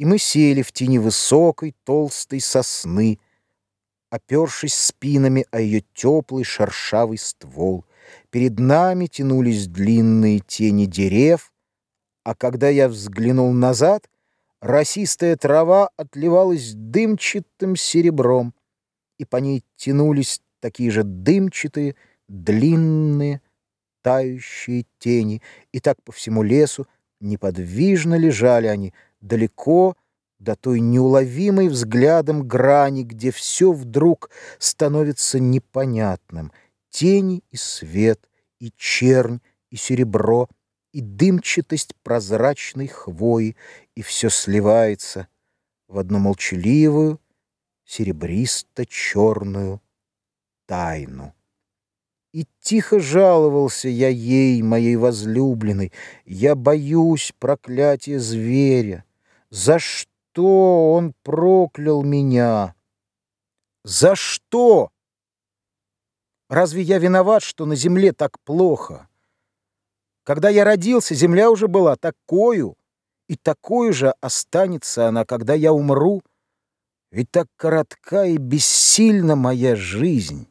И мы сели в тени высокой, толстой сосны, Опершись спинами о ее теплый шершавый ствол. Перед нами тянулись длинные тени дерев, А когда я взглянул назад, Росистая трава отливалась дымчатым серебром, И по ней тянулись такие же дымчатые, длинные, тающие тени, И так по всему лесу неподвижно лежали они, далеко, до той неуловимой взглядом грани, где все вдруг становится непонятным. Тени и свет, и чернь, и серебро, и дымчатость прозрачной хвои, и все сливается в одну молчаливую, серебристо-черную тайну. И тихо жаловался я ей, моей возлюбленной, я боюсь проклятия зверя. За что? он проклял меня? За что? Разве я виноват, что на земле так плохо? Когда я родился, земля уже была такою, и такой же останется она, когда я умру. Ведь так коротка и бессильна моя жизнь.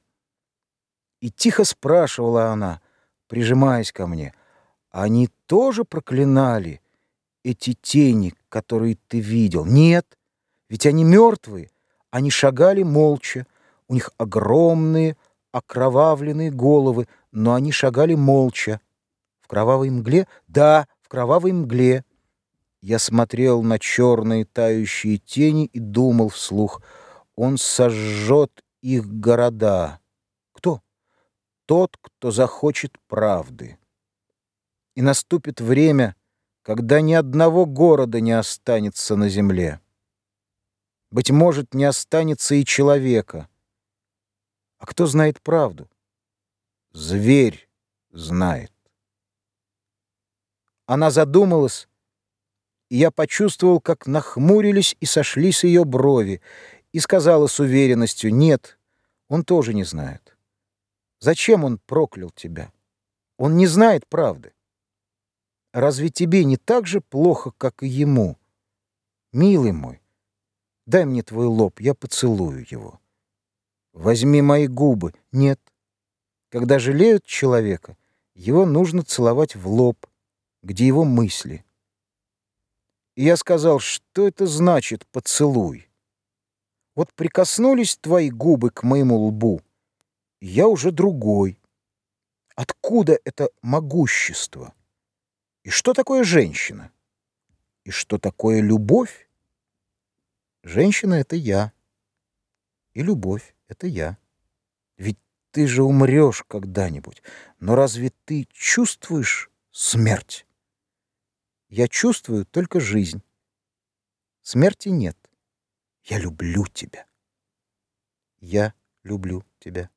И тихо спрашивала она, прижимаясь ко мне, они тоже проклинали эти тени, которые ты видел. Нет, ведь они мертвые. Они шагали молча. У них огромные, окровавленные головы, но они шагали молча. В кровавой мгле? Да, в кровавой мгле. Я смотрел на черные тающие тени и думал вслух. Он сожжет их города. Кто? Тот, кто захочет правды. И наступит время, когда ни одного города не останется на земле. Быть может, не останется и человека. А кто знает правду? Зверь знает. Она задумалась, и я почувствовал, как нахмурились и сошлись ее брови, и сказала с уверенностью, «Нет, он тоже не знает. Зачем он проклял тебя? Он не знает правды. Разве тебе не так же плохо, как и ему? Милый мой, дай мне твой лоб, я поцелую его. Возьми мои губы. Нет. Когда жалеют человека, его нужно целовать в лоб, где его мысли. И я сказал, что это значит «поцелуй»? Вот прикоснулись твои губы к моему лбу, я уже другой. Откуда это могущество? И что такое женщина? И что такое любовь? Женщина — это я. И любовь — это я. Ведь ты же умрешь когда-нибудь. Но разве ты чувствуешь смерть? Я чувствую только жизнь. Смерти нет. Я люблю тебя. Я люблю тебя.